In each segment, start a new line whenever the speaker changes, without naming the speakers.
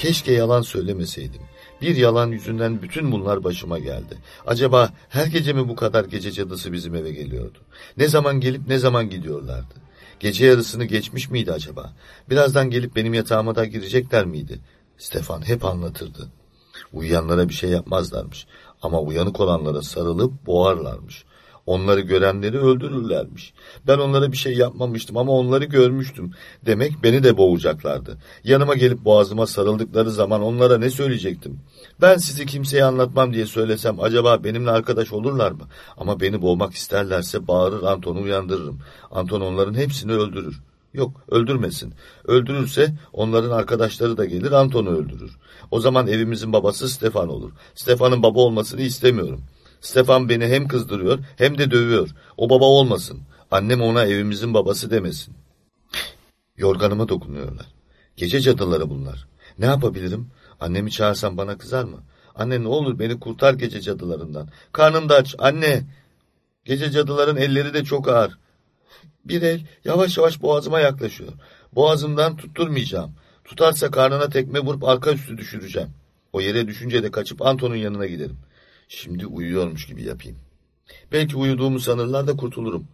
Keşke yalan söylemeseydim. Bir yalan yüzünden bütün bunlar başıma geldi. Acaba her gece mi bu kadar gece cadısı bizim eve geliyordu? Ne zaman gelip ne zaman gidiyorlardı? Gece yarısını geçmiş miydi acaba? Birazdan gelip benim yatağıma da girecekler miydi? Stefan hep anlatırdı. Uyuyanlara bir şey yapmazlarmış. Ama uyanık olanlara sarılıp boğarlarmış. Onları görenleri öldürürlermiş. Ben onlara bir şey yapmamıştım ama onları görmüştüm. Demek beni de boğacaklardı. Yanıma gelip boğazıma sarıldıkları zaman onlara ne söyleyecektim? Ben sizi kimseye anlatmam diye söylesem acaba benimle arkadaş olurlar mı? Ama beni boğmak isterlerse bağırır Anton'u uyandırırım. Anton onların hepsini öldürür. Yok öldürmesin. Öldürürse onların arkadaşları da gelir Anton'u öldürür. O zaman evimizin babası Stefan olur. Stefan'ın baba olmasını istemiyorum. Stefan beni hem kızdırıyor hem de dövüyor. O baba olmasın. Annem ona evimizin babası demesin. Yorganıma dokunuyorlar. Gece cadıları bunlar. Ne yapabilirim? Annemi çağırsam bana kızar mı? Anne ne olur beni kurtar gece cadılarından. Karnım da aç. Anne! Gece cadıların elleri de çok ağır. Bir el yavaş yavaş boğazıma yaklaşıyor. Boğazımdan tutturmayacağım. Tutarsa karnına tekme vurup arka üstü düşüreceğim. O yere düşünce de kaçıp Anton'un yanına giderim. Şimdi uyuyormuş gibi yapayım. Belki uyuduğumu sanırlar da kurtulurum.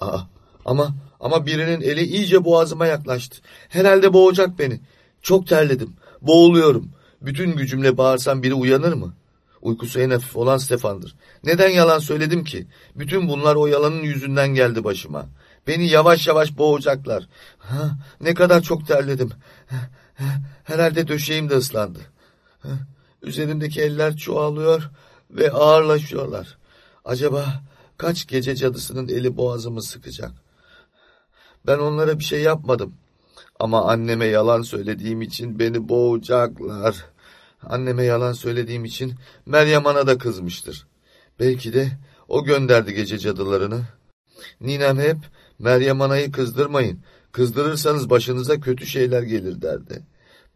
Aa, ama ama birinin eli iyice boğazıma yaklaştı. Herhalde boğacak beni. Çok terledim. Boğuluyorum. Bütün gücümle bağırsam biri uyanır mı? Uykusu en hafif olan Stefan'dır. Neden yalan söyledim ki? Bütün bunlar o yalanın yüzünden geldi başıma. Beni yavaş yavaş boğacaklar. Ha, ne kadar çok terledim. Herhalde döşeğim de ıslandı. Üzerimdeki eller çoğalıyor ve ağırlaşıyorlar. Acaba kaç gece cadısının eli boğazımı sıkacak? Ben onlara bir şey yapmadım. Ama anneme yalan söylediğim için beni boğacaklar. Anneme yalan söylediğim için Meryem Ana da kızmıştır. Belki de o gönderdi gece cadılarını. Ninem hep Meryem Ana'yı kızdırmayın. Kızdırırsanız başınıza kötü şeyler gelir derdi.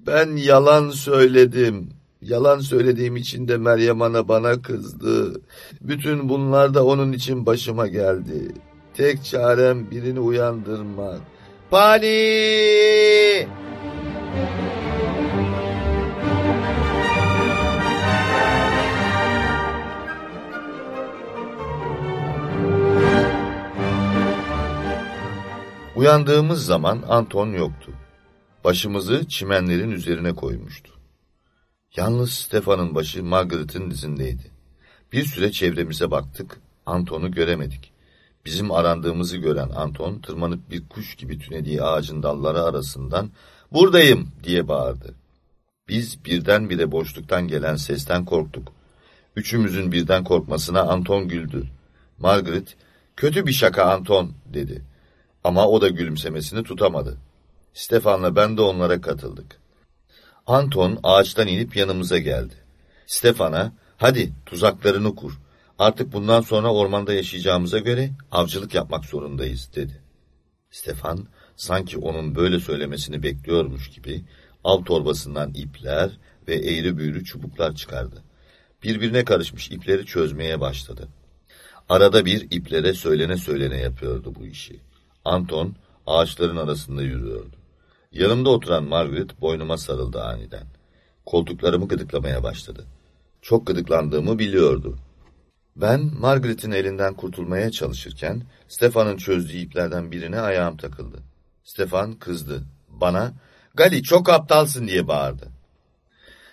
Ben yalan söyledim. Yalan söylediğim için de Meryem Ana bana kızdı. Bütün bunlar da onun için başıma geldi. Tek çarem birini uyandırmak. Pani! Uyandığımız zaman Anton yoktu. Başımızı çimenlerin üzerine koymuştu. Yalnız Stefan'ın başı Margaret'ın dizindeydi. Bir süre çevremize baktık, Anton'u göremedik. Bizim arandığımızı gören Anton tırmanıp bir kuş gibi tünediği ağacın dalları arasından ''Buradayım!'' diye bağırdı. Biz birdenbire boşluktan gelen sesten korktuk. Üçümüzün birden korkmasına Anton güldü. Margaret, ''Kötü bir şaka Anton'' dedi. Ama o da gülümsemesini tutamadı. Stefan'la ben de onlara katıldık. Anton ağaçtan inip yanımıza geldi. Stefan'a, hadi tuzaklarını kur. Artık bundan sonra ormanda yaşayacağımıza göre avcılık yapmak zorundayız, dedi. Stefan, sanki onun böyle söylemesini bekliyormuş gibi, av torbasından ipler ve eğri büğrü çubuklar çıkardı. Birbirine karışmış ipleri çözmeye başladı. Arada bir iplere söylene söylene yapıyordu bu işi. Anton ağaçların arasında yürüyordu. Yanımda oturan Margaret boynuma sarıldı aniden. Koltuklarımı gıdıklamaya başladı. Çok gıdıklandığımı biliyordu. Ben Margaret'in elinden kurtulmaya çalışırken Stefan'ın çözdüğü iplerden birine ayağım takıldı. Stefan kızdı. Bana Gali çok aptalsın diye bağırdı.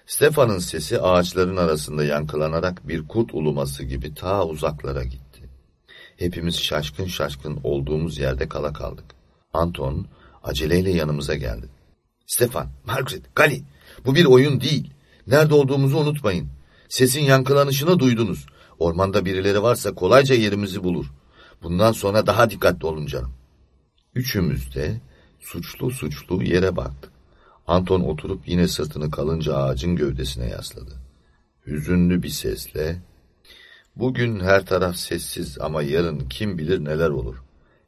Stefan'ın sesi ağaçların arasında yankılanarak bir kurt uluması gibi ta uzaklara gitti. Hepimiz şaşkın şaşkın olduğumuz yerde kala kaldık. Anton aceleyle yanımıza geldi. Stefan, Margaret, Gali, bu bir oyun değil. Nerede olduğumuzu unutmayın. Sesin yankılanışını duydunuz. Ormanda birileri varsa kolayca yerimizi bulur. Bundan sonra daha dikkatli olun canım. Üçümüz de suçlu suçlu yere baktık. Anton oturup yine sırtını kalınca ağacın gövdesine yasladı. Hüzünlü bir sesle, ''Bugün her taraf sessiz ama yarın kim bilir neler olur.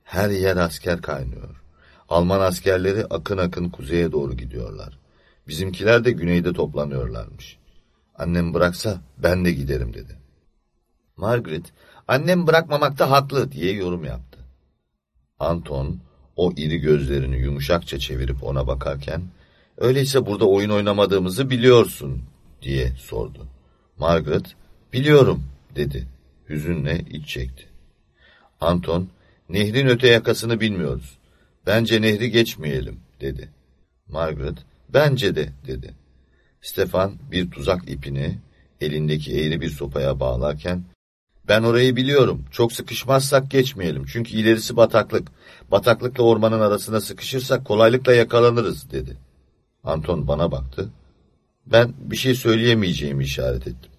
Her yer asker kaynıyor. Alman askerleri akın akın kuzeye doğru gidiyorlar. Bizimkiler de güneyde toplanıyorlarmış. Annem bıraksa ben de giderim dedi. Margaret, annem bırakmamakta haklı diye yorum yaptı. Anton, o iri gözlerini yumuşakça çevirip ona bakarken, Öyleyse burada oyun oynamadığımızı biliyorsun diye sordu. Margaret, biliyorum dedi. Hüzünle iç çekti. Anton, nehrin öte yakasını bilmiyoruz. Bence nehri geçmeyelim dedi. Margaret, bence de dedi. Stefan bir tuzak ipini elindeki eğri bir sopaya bağlarken, ben orayı biliyorum, çok sıkışmazsak geçmeyelim çünkü ilerisi bataklık. Bataklıkla ormanın arasına sıkışırsak kolaylıkla yakalanırız dedi. Anton bana baktı. Ben bir şey söyleyemeyeceğimi işaret ettim.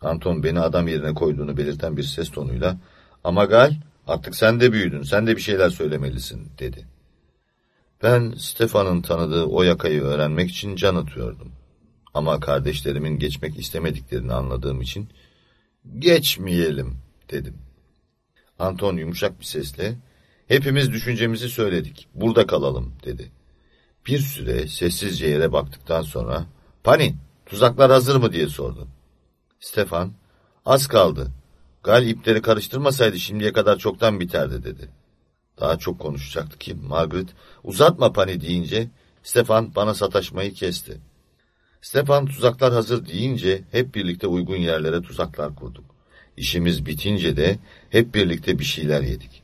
Anton beni adam yerine koyduğunu belirten bir ses tonuyla ama Gal artık sen de büyüdün sen de bir şeyler söylemelisin dedi. Ben Stefan'ın tanıdığı o yakayı öğrenmek için can atıyordum. Ama kardeşlerimin geçmek istemediklerini anladığım için geçmeyelim dedim. Anton yumuşak bir sesle hepimiz düşüncemizi söyledik burada kalalım dedi. Bir süre sessizce yere baktıktan sonra Pani tuzaklar hazır mı diye sordu. Stefan az kaldı. Gal ipleri karıştırmasaydı şimdiye kadar çoktan biterdi dedi. Daha çok konuşacaktı ki Margaret uzatma Pani deyince Stefan bana sataşmayı kesti. Stefan tuzaklar hazır deyince hep birlikte uygun yerlere tuzaklar kurduk. İşimiz bitince de hep birlikte bir şeyler yedik.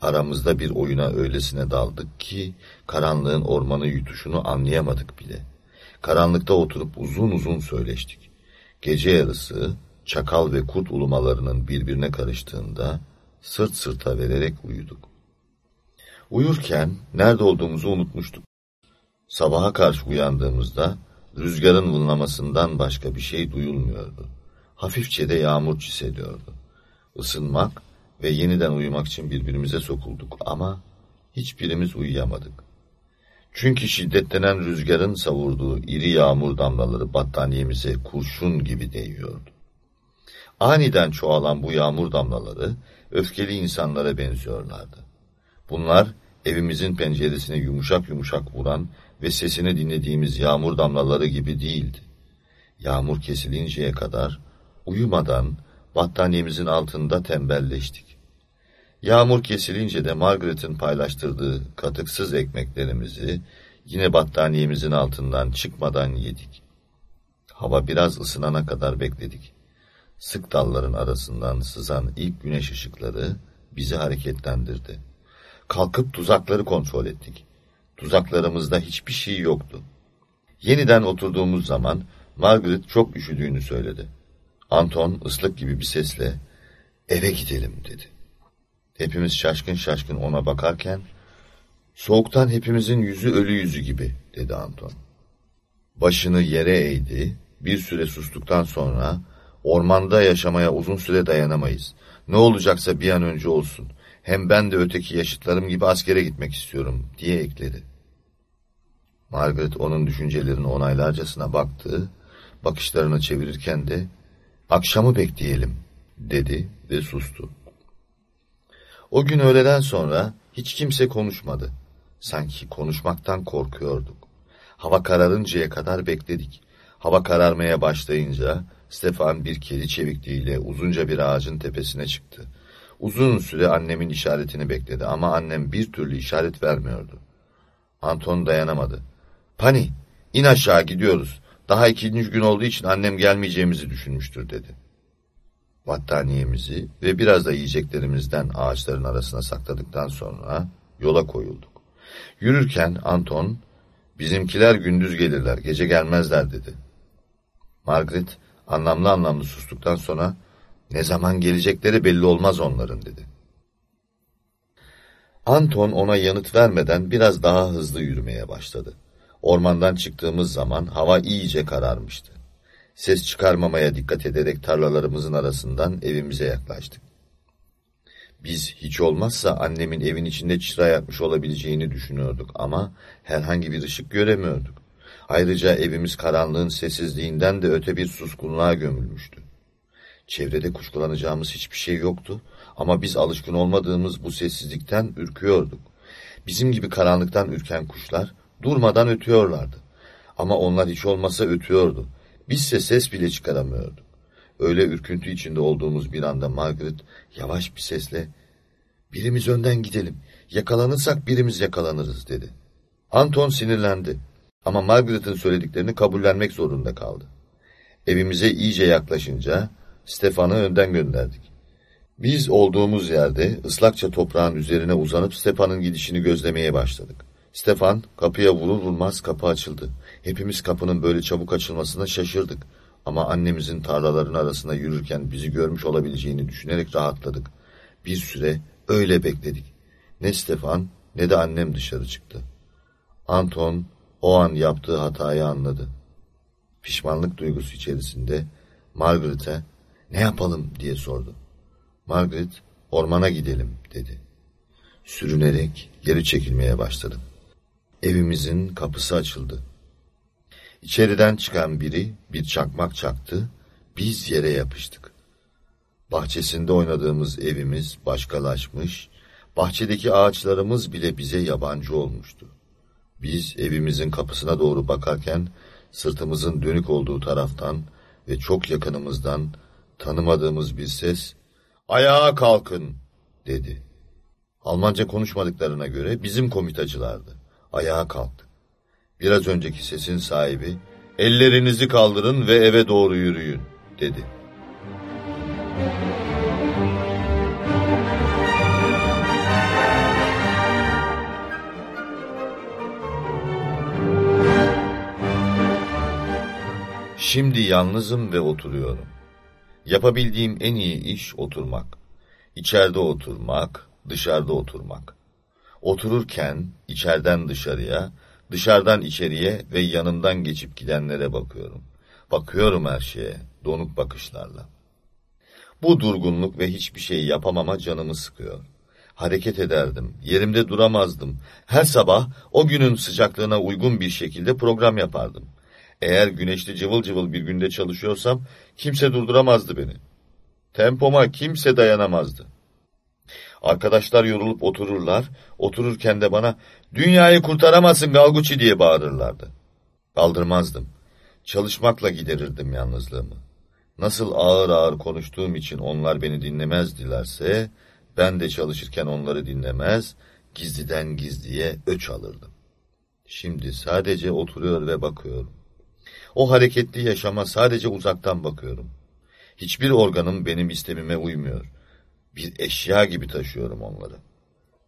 Aramızda bir oyuna öylesine daldık ki karanlığın ormanı yutuşunu anlayamadık bile. Karanlıkta oturup uzun uzun söyleştik. Gece yarısı çakal ve kurt ulumalarının birbirine karıştığında sırt sırta vererek uyuduk. Uyurken nerede olduğumuzu unutmuştuk. Sabaha karşı uyandığımızda rüzgarın vınlamasından başka bir şey duyulmuyordu. Hafifçe de yağmur çiseliyordu. Isınmak ve yeniden uyumak için birbirimize sokulduk ama hiçbirimiz uyuyamadık. Çünkü şiddetlenen rüzgarın savurduğu iri yağmur damlaları battaniyemize kurşun gibi değiyordu. Aniden çoğalan bu yağmur damlaları öfkeli insanlara benziyorlardı. Bunlar evimizin penceresine yumuşak yumuşak vuran ve sesini dinlediğimiz yağmur damlaları gibi değildi. Yağmur kesilinceye kadar uyumadan battaniyemizin altında tembelleştik. Yağmur kesilince de Margaret'ın paylaştırdığı katıksız ekmeklerimizi yine battaniyemizin altından çıkmadan yedik. Hava biraz ısınana kadar bekledik. Sık dalların arasından sızan ilk güneş ışıkları bizi hareketlendirdi. Kalkıp tuzakları kontrol ettik. Tuzaklarımızda hiçbir şey yoktu. Yeniden oturduğumuz zaman Margaret çok üşüdüğünü söyledi. Anton ıslık gibi bir sesle eve gidelim dedi. Hepimiz şaşkın şaşkın ona bakarken, soğuktan hepimizin yüzü ölü yüzü gibi, dedi Anton. Başını yere eğdi, bir süre sustuktan sonra, ormanda yaşamaya uzun süre dayanamayız. Ne olacaksa bir an önce olsun. Hem ben de öteki yaşıtlarım gibi askere gitmek istiyorum, diye ekledi. Margaret onun düşüncelerini onaylarcasına baktı, bakışlarını çevirirken de, akşamı bekleyelim, dedi ve sustu. O gün öğleden sonra hiç kimse konuşmadı. Sanki konuşmaktan korkuyorduk. Hava kararıncaya kadar bekledik. Hava kararmaya başlayınca Stefan bir kedi çevikliğiyle uzunca bir ağacın tepesine çıktı. Uzun süre annemin işaretini bekledi ama annem bir türlü işaret vermiyordu. Anton dayanamadı. Pani, in aşağı gidiyoruz. Daha ikinci gün olduğu için annem gelmeyeceğimizi düşünmüştür dedi battaniyemizi ve biraz da yiyeceklerimizden ağaçların arasına sakladıktan sonra yola koyulduk. Yürürken Anton, bizimkiler gündüz gelirler, gece gelmezler dedi. Margaret anlamlı anlamlı sustuktan sonra ne zaman gelecekleri belli olmaz onların dedi. Anton ona yanıt vermeden biraz daha hızlı yürümeye başladı. Ormandan çıktığımız zaman hava iyice kararmıştı. Ses çıkarmamaya dikkat ederek tarlalarımızın arasından evimize yaklaştık. Biz hiç olmazsa annemin evin içinde çıra yakmış olabileceğini düşünüyorduk ama herhangi bir ışık göremiyorduk. Ayrıca evimiz karanlığın sessizliğinden de öte bir suskunluğa gömülmüştü. Çevrede kuşkulanacağımız hiçbir şey yoktu ama biz alışkın olmadığımız bu sessizlikten ürküyorduk. Bizim gibi karanlıktan ürken kuşlar durmadan ötüyorlardı. Ama onlar hiç olmasa ötüyordu Bizse ses bile çıkaramıyorduk. Öyle ürküntü içinde olduğumuz bir anda Margaret yavaş bir sesle birimiz önden gidelim, yakalanırsak birimiz yakalanırız dedi. Anton sinirlendi. Ama Margaret'ın söylediklerini kabullenmek zorunda kaldı. Evimize iyice yaklaşınca Stefan'ı önden gönderdik. Biz olduğumuz yerde ıslakça toprağın üzerine uzanıp Stefan'ın gidişini gözlemeye başladık. Stefan kapıya vurur vurmaz kapı açıldı. Hepimiz kapının böyle çabuk açılmasına şaşırdık. Ama annemizin tarlaların arasında yürürken bizi görmüş olabileceğini düşünerek rahatladık. Bir süre öyle bekledik. Ne Stefan ne de annem dışarı çıktı. Anton o an yaptığı hatayı anladı. Pişmanlık duygusu içerisinde Margaret'e ne yapalım diye sordu. Margaret ormana gidelim dedi. Sürünerek geri çekilmeye başladım. Evimizin kapısı açıldı. İçeriden çıkan biri bir çakmak çaktı, biz yere yapıştık. Bahçesinde oynadığımız evimiz başkalaşmış, bahçedeki ağaçlarımız bile bize yabancı olmuştu. Biz evimizin kapısına doğru bakarken sırtımızın dönük olduğu taraftan ve çok yakınımızdan tanımadığımız bir ses ''Ayağa kalkın'' dedi. Almanca konuşmadıklarına göre bizim komitacılardı. Ayağa kalktık. Biraz önceki sesin sahibi ''Ellerinizi kaldırın ve eve doğru yürüyün'' dedi. Şimdi yalnızım ve oturuyorum. Yapabildiğim en iyi iş oturmak. İçeride oturmak, dışarıda oturmak. Otururken içeriden dışarıya, dışarıdan içeriye ve yanımdan geçip gidenlere bakıyorum. Bakıyorum her şeye, donuk bakışlarla. Bu durgunluk ve hiçbir şey yapamama canımı sıkıyor. Hareket ederdim, yerimde duramazdım. Her sabah o günün sıcaklığına uygun bir şekilde program yapardım. Eğer güneşli cıvıl cıvıl bir günde çalışıyorsam kimse durduramazdı beni. Tempoma kimse dayanamazdı. Arkadaşlar yorulup otururlar, otururken de bana dünyayı kurtaramazsın Galguçi diye bağırırlardı. Kaldırmazdım. Çalışmakla giderirdim yalnızlığımı. Nasıl ağır ağır konuştuğum için onlar beni dinlemezdilerse, ben de çalışırken onları dinlemez, gizliden gizliye öç alırdım. Şimdi sadece oturuyor ve bakıyorum. O hareketli yaşama sadece uzaktan bakıyorum. Hiçbir organım benim istemime uymuyor. Bir eşya gibi taşıyorum onları.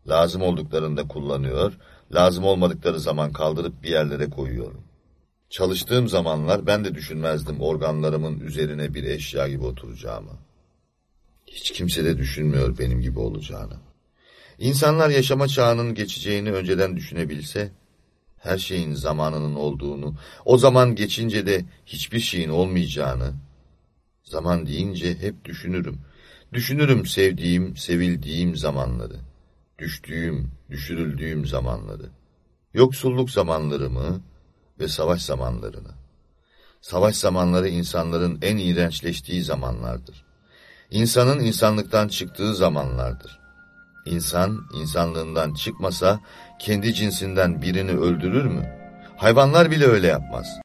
Lazım olduklarında kullanıyor, lazım olmadıkları zaman kaldırıp bir yerlere koyuyorum. Çalıştığım zamanlar ben de düşünmezdim organlarımın üzerine bir eşya gibi oturacağımı. Hiç kimse de düşünmüyor benim gibi olacağını. İnsanlar yaşama çağının geçeceğini önceden düşünebilse, her şeyin zamanının olduğunu, o zaman geçince de hiçbir şeyin olmayacağını, zaman deyince hep düşünürüm. Düşünürüm sevdiğim, sevildiğim zamanları, düştüğüm, düşürüldüğüm zamanları, yoksulluk zamanlarımı ve savaş zamanlarını. Savaş zamanları insanların en iğrençleştiği zamanlardır. İnsanın insanlıktan çıktığı zamanlardır. İnsan insanlığından çıkmasa kendi cinsinden birini öldürür mü? Hayvanlar bile öyle yapmaz.